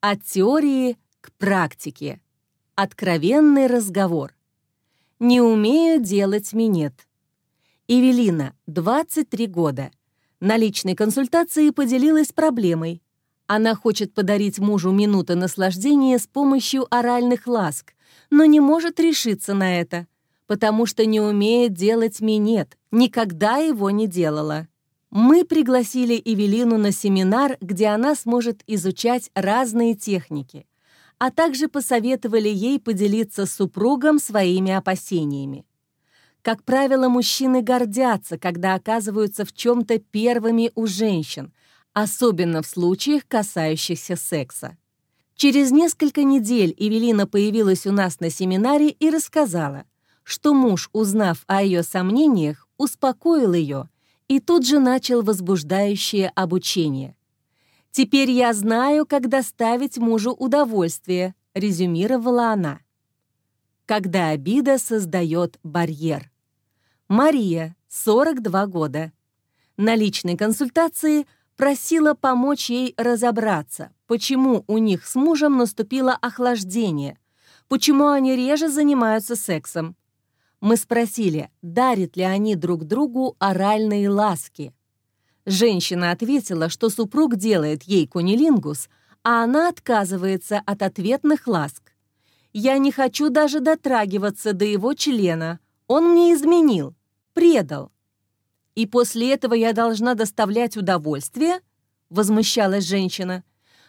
От теории к практике. Откровенный разговор. Не умею делать минет. Эвелина, 23 года. На личной консультации поделилась проблемой. Она хочет подарить мужу минуты наслаждения с помощью оральных ласк, но не может решиться на это, потому что не умеет делать минет, никогда его не делала. Мы пригласили Эвелину на семинар, где она сможет изучать разные техники, а также посоветовали ей поделиться с супругом своими опасениями. Как правило, мужчины гордятся, когда оказываются в чем-то первыми у женщин, особенно в случаях, касающихся секса. Через несколько недель Эвелина появилась у нас на семинаре и рассказала, что муж, узнав о ее сомнениях, успокоил ее и тут же начал возбуждающее обучение. «Теперь я знаю, как доставить мужу удовольствие», — резюмировала она. Когда обида создает барьер. Мария, 42 года. На личной консультации просила помочь ей разобраться, почему у них с мужем наступило охлаждение, почему они реже занимаются сексом, мы спросили, дарят ли они друг другу оральные ласки. Женщина ответила, что супруг делает ей кунилингус, а она отказывается от ответных ласк. «Я не хочу даже дотрагиваться до его члена. Он мне изменил, предал». «И после этого я должна доставлять удовольствие?» — возмущалась женщина.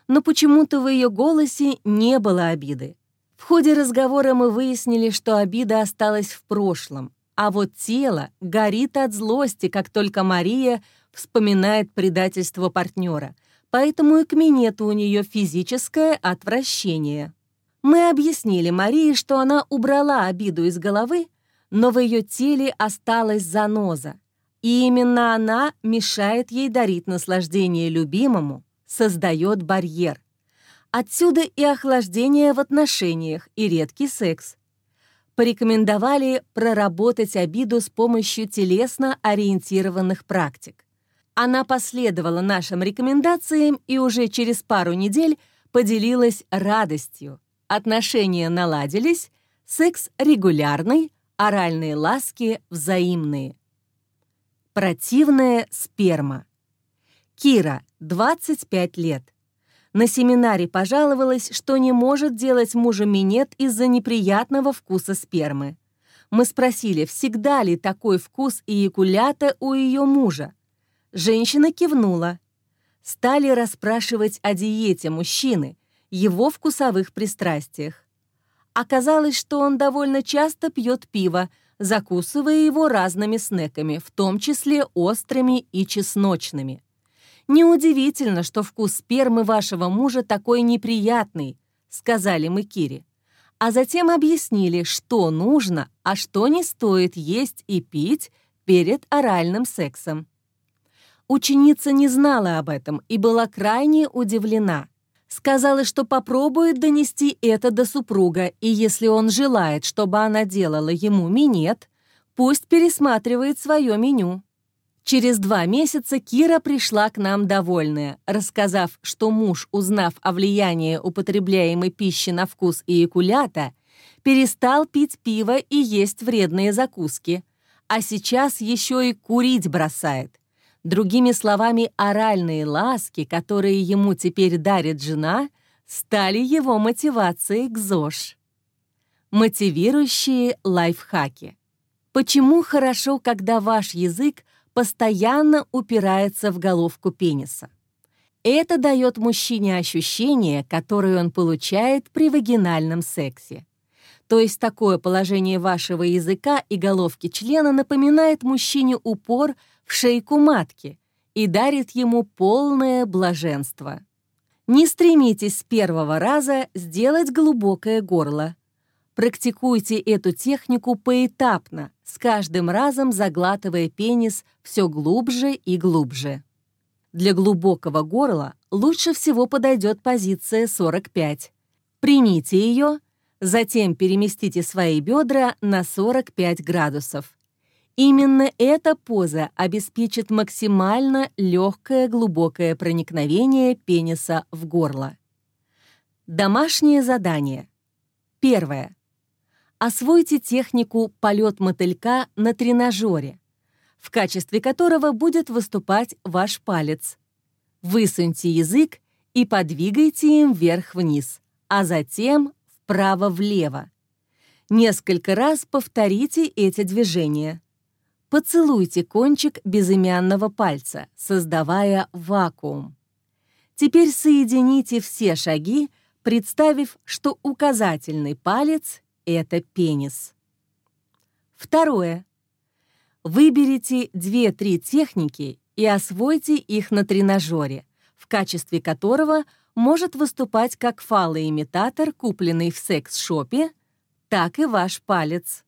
Но почему-то в ее голосе не было обиды. В ходе разговора мы выяснили, что обида осталась в прошлом, а вот тело горит от злости, как только Мария вспоминает предательство партнера, поэтому и к минету у нее физическое отвращение. Мы объяснили Марии, что она убрала обиду из головы, но в ее теле осталась заноза, и именно она мешает ей дарить наслаждение любимому, создает барьер. Отсюда и охлаждение в отношениях, и редкий секс. Порекомендовали проработать обиду с помощью телесно ориентированных практик. Она последовала нашим рекомендациям и уже через пару недель поделилась радостью. Отношения наладились, секс регулярный, оральные ласки взаимные. Противная сперма. Кира, 25 лет на семинаре пожаловалась, что не может делать мужу минет из-за неприятного вкуса спермы. Мы спросили, всегда ли такой вкус эякулята у ее мужа. Женщина кивнула. Стали расспрашивать о диете мужчины, его вкусовых пристрастиях. Оказалось, что он довольно часто пьет пиво, закусывая его разными снеками, в том числе острыми и чесночными. «Неудивительно, что вкус спермы вашего мужа такой неприятный», — сказали мы Кире. А затем объяснили, что нужно, а что не стоит есть и пить перед оральным сексом. Ученица не знала об этом и была крайне удивлена. Сказала, что попробует донести это до супруга, и если он желает, чтобы она делала ему минет, пусть пересматривает свое меню. Через два месяца Кира пришла к нам довольная, рассказав, что муж, узнав о влиянии употребляемой пищи на вкус и экулята, перестал пить пиво и есть вредные закуски, а сейчас еще и курить бросает. Другими словами, оральные ласки, которые ему теперь дарит жена, стали его мотивацией к ЗОЖ. Мотивирующие лайфхаки. Почему хорошо, когда ваш язык постоянно упирается в головку пениса. Это дает мужчине ощущение, которое он получает при вагинальном сексе. То есть такое положение вашего языка и головки члена напоминает мужчине упор в шейку матки и дарит ему полное блаженство. Не стремитесь с первого раза сделать глубокое горло. Практикуйте эту технику поэтапно, с каждым разом заглатывая пенис все глубже и глубже. Для глубокого горла лучше всего подойдет позиция 45. Примите ее, затем переместите свои бедра на 45 градусов. Именно эта поза обеспечит максимально легкое глубокое проникновение пениса в горло. Домашнее задание. Первое. Освойте технику полет мотылька на тренажере, в качестве которого будет выступать ваш палец. Высуньте язык и подвигайте им вверх-вниз, а затем вправо-влево. Несколько раз повторите эти движения. Поцелуйте кончик безымянного пальца, создавая вакуум. Теперь соедините все шаги, представив, что указательный палец — это пенис. Второе. Выберите 2-3 техники и освойте их на тренажере, в качестве которого может выступать как фалоимитатор, купленный в секс-шопе, так и ваш палец.